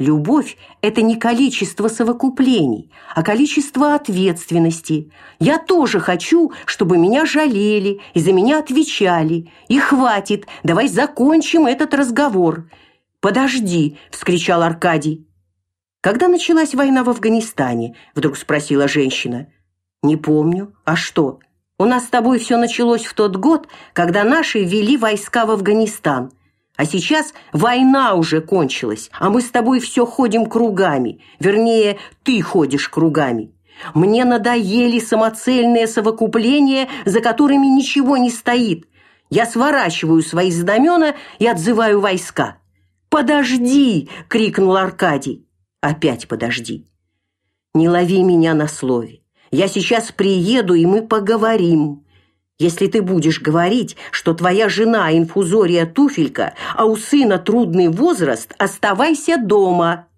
Любовь – это не количество совокуплений, а количество ответственности. Я тоже хочу, чтобы меня жалели и за меня отвечали. И хватит, давай закончим этот разговор. «Подожди!» – вскричал Аркадий. «Когда началась война в Афганистане?» – вдруг спросила женщина. «Не помню. А что? У нас с тобой все началось в тот год, когда наши ввели войска в Афганистан». А сейчас война уже кончилась, а мы с тобой все ходим кругами. Вернее, ты ходишь кругами. Мне надоели самоцельные совокупления, за которыми ничего не стоит. Я сворачиваю свои знамена и отзываю войска. «Подожди!» — крикнул Аркадий. «Опять подожди!» «Не лови меня на слове. Я сейчас приеду, и мы поговорим. Если ты будешь говорить, что твоя жена инфузория туфелька, а у сына трудный возраст, оставайся дома.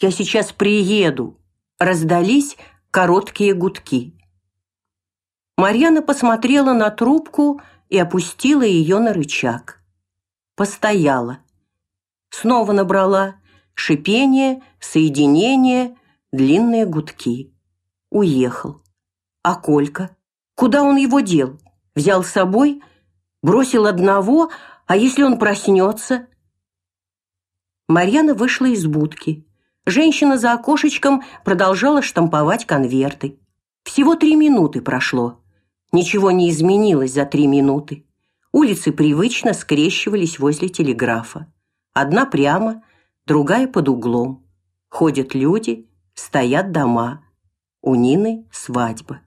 Я сейчас приеду. Раздались короткие гудки. Марьяна посмотрела на трубку и опустила ее на рычаг. Постояла. Снова набрала шипение, соединение, длинные гудки. Уехал. А Колька? Куда он его дел? Взял с собой? Бросил одного? А если он проснется? Марьяна вышла из будки. Женщина за окошечком продолжала штамповать конверты. Всего три минуты прошло. Ничего не изменилось за три минуты. Улицы привычно скрещивались возле телеграфа. Одна прямо, другая под углом. Ходят люди, стоят дома. У Нины свадьба.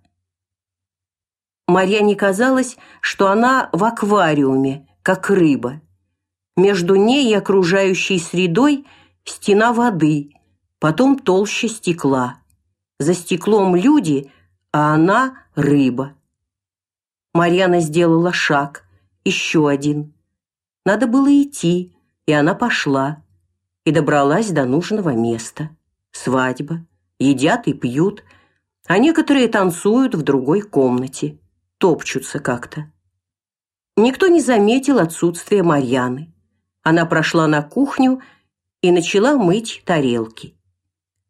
Марьяне казалось, что она в аквариуме, как рыба. Между ней и окружающей средой стена воды, потом толще стекла. За стеклом люди, а она рыба. Марьяна сделала шаг, еще один. Надо было идти, и она пошла. И добралась до нужного места. Свадьба. Едят и пьют, а некоторые танцуют в другой комнате топчутся как-то. Никто не заметил отсутствия Марьяны. Она прошла на кухню и начала мыть тарелки.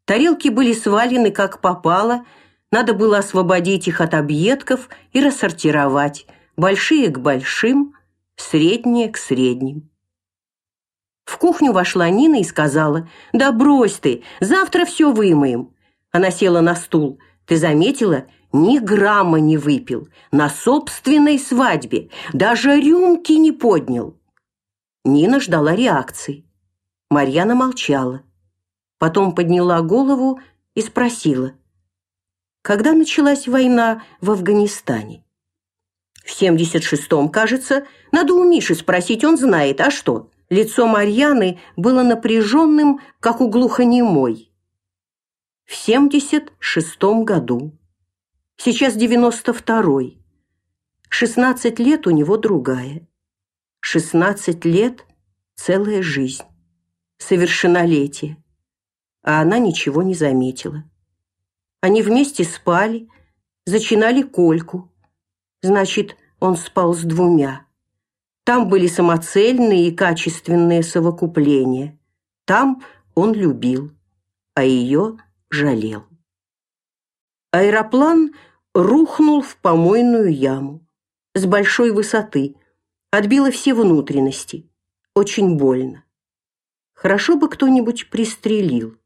Тарелки были свалены как попало, надо было освободить их от объедков и рассортировать, большие к большим, средние к средним. В кухню вошла Нина и сказала, «Да брось ты, завтра все вымоем». Она села на стул. «Ты заметила, ни грамма не выпил, на собственной свадьбе, даже рюмки не поднял. Нина ждала реакции. Марьяна молчала. Потом подняла голову и спросила, когда началась война в Афганистане? В 76-м, кажется, надо у Миши спросить, он знает, а что? Лицо Марьяны было напряженным, как у глухонемой. В 76-м году. Сейчас девяносто второй. Шестнадцать лет у него другая. Шестнадцать лет – целая жизнь. Совершеннолетие. А она ничего не заметила. Они вместе спали, зачинали кольку. Значит, он спал с двумя. Там были самоцельные и качественные совокупления. Там он любил, а ее жалел. Аэроплан рухнул в помойную яму с большой высоты, отбило все внутренности. Очень больно. Хорошо бы кто-нибудь пристрелил.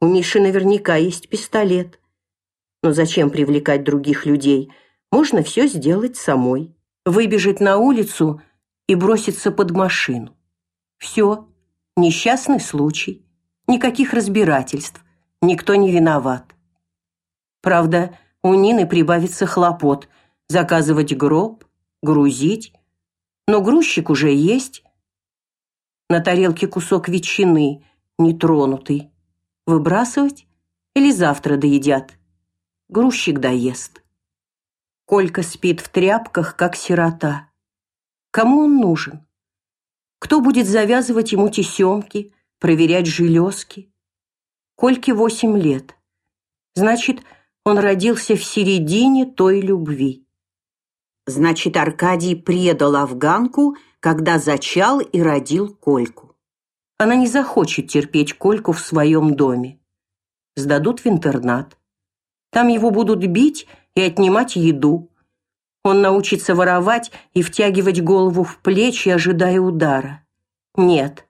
У Миши наверняка есть пистолет. Но зачем привлекать других людей? Можно все сделать самой. Выбежать на улицу и броситься под машину. Все. Несчастный случай. Никаких разбирательств. Никто не виноват. Правда, у Нины прибавится хлопот заказывать гроб, грузить. Но грузчик уже есть. На тарелке кусок ветчины, нетронутый. Выбрасывать или завтра доедят? Грузчик доест. Колька спит в тряпках, как сирота. Кому он нужен? Кто будет завязывать ему тесемки, проверять железки? Кольке восемь лет. Значит, он родился в середине той любви. Значит, Аркадий предал афганку, когда зачал и родил Кольку. Она не захочет терпеть Кольку в своем доме. Сдадут в интернат. Там его будут бить и отнимать еду. Он научится воровать и втягивать голову в плечи, ожидая удара. Нет,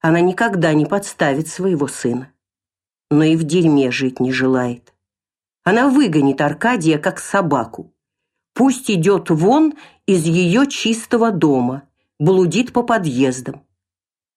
она никогда не подставит своего сына. Но и в дерьме жить не желает. Она выгонит Аркадия как собаку. Пусть идет вон из ее чистого дома, блудит по подъездам.